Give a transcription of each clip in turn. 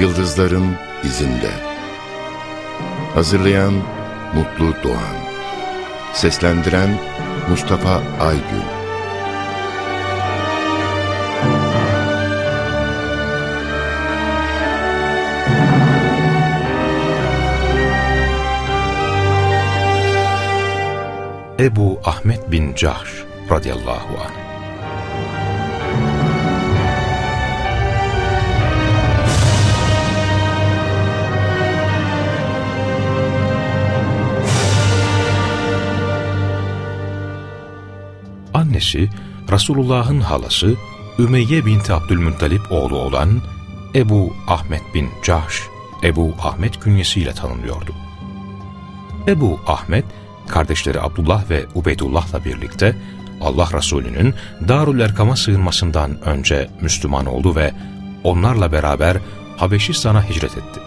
Yıldızların izinde. Hazırlayan Mutlu Doğan. Seslendiren Mustafa Aygün. Ebu Ahmet bin Cahş radıyallahu anh Annesi Resulullah'ın halası Ümeyye binti Abdülmuttalip oğlu olan Ebu Ahmet bin Cahş, Ebu Ahmet künyesiyle tanınıyordu. Ebu Ahmet, kardeşleri Abdullah ve Ubeydullah'la birlikte Allah Resulü'nün Darül Erkam'a sığınmasından önce Müslüman oldu ve onlarla beraber Habeşistan'a hicret etti.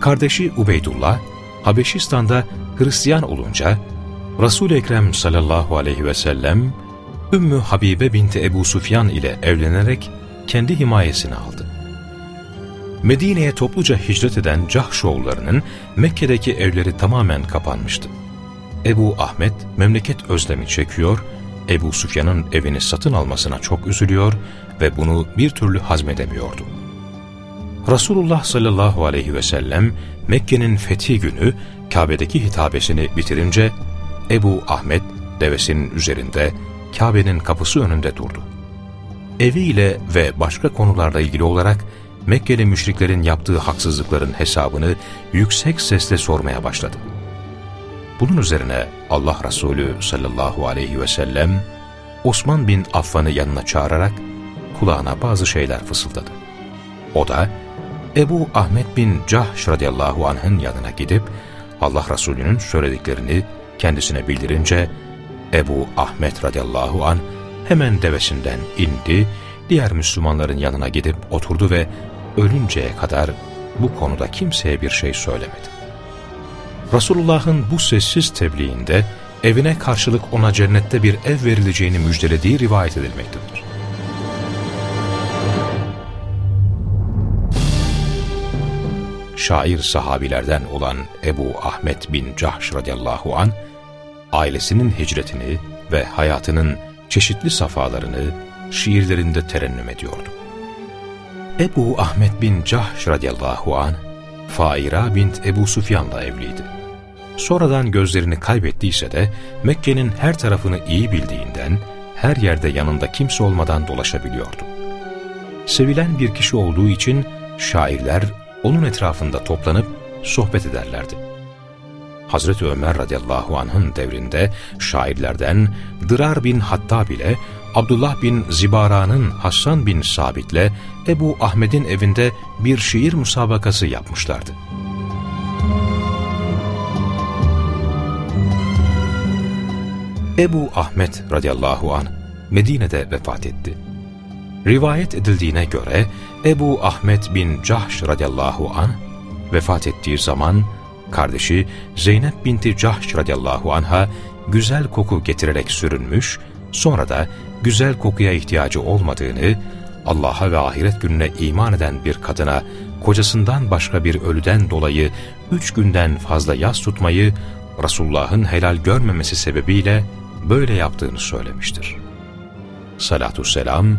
Kardeşi Ubeydullah, Habeşistan'da Hristiyan olunca Resul-i Ekrem sallallahu aleyhi ve sellem Ümmü Habibe binti Ebu Sufyan ile evlenerek kendi himayesine aldı. Medine'ye topluca hicret eden Cahşoğullarının Mekke'deki evleri tamamen kapanmıştı. Ebu Ahmet memleket özlemi çekiyor, Ebu Sufyan'ın evini satın almasına çok üzülüyor ve bunu bir türlü hazmedemiyordu. Resulullah sallallahu aleyhi ve sellem Mekke'nin fethi günü Kabe'deki hitabesini bitirince Ebu Ahmet devesinin üzerinde Kabe'nin kapısı önünde durdu. Eviyle ve başka konularla ilgili olarak Mekkeli müşriklerin yaptığı haksızlıkların hesabını yüksek sesle sormaya başladı. Bunun üzerine Allah Resulü sallallahu aleyhi ve sellem Osman bin Affan'ı yanına çağırarak kulağına bazı şeyler fısıldadı. O da Ebu Ahmet bin Cahş radıyallahu anh'ın yanına gidip Allah Resulü'nün söylediklerini kendisine bildirince Ebu Ahmet radıyallahu an hemen devesinden indi, diğer Müslümanların yanına gidip oturdu ve ölünceye kadar bu konuda kimseye bir şey söylemedi. Resulullah'ın bu sessiz tebliğinde evine karşılık ona cennette bir ev verileceğini müjdelediği rivayet edilmektedir. Şair sahabilerden olan Ebu Ahmet bin Cahş radıyallahu an ailesinin hicretini ve hayatının çeşitli safalarını şiirlerinde terennüm ediyordu. Ebu Ahmet bin Cahş radıyallahu an Faira bint Ebu Sufyan'la evliydi. Sonradan gözlerini kaybettiyse de Mekke'nin her tarafını iyi bildiğinden her yerde yanında kimse olmadan dolaşabiliyordu. Sevilen bir kişi olduğu için şairler onun etrafında toplanıp sohbet ederlerdi. Hazreti Ömer radıyallahu anh'ın devrinde şairlerden Dırar bin Hattab ile Abdullah bin Zibara'nın Hasan bin Sabit'le Ebu Ahmet'in evinde bir şiir musabakası yapmışlardı. Ebu Ahmet radıyallahu an Medine'de vefat etti. Rivayet edildiğine göre Ebu Ahmet bin Cahş radıyallahu an vefat ettiği zaman kardeşi Zeynep binti Cahş radıyallahu anha güzel koku getirerek sürünmüş, sonra da güzel kokuya ihtiyacı olmadığını, Allah'a ve ahiret gününe iman eden bir kadına kocasından başka bir ölüden dolayı üç günden fazla yas tutmayı Resulullah'ın helal görmemesi sebebiyle böyle yaptığını söylemiştir. Salatü selam,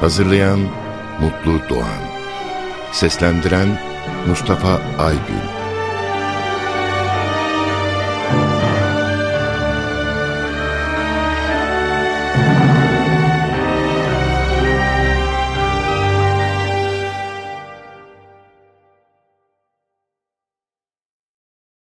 Hazırlayan Mutlu Doğan. Seslendiren Mustafa Aygün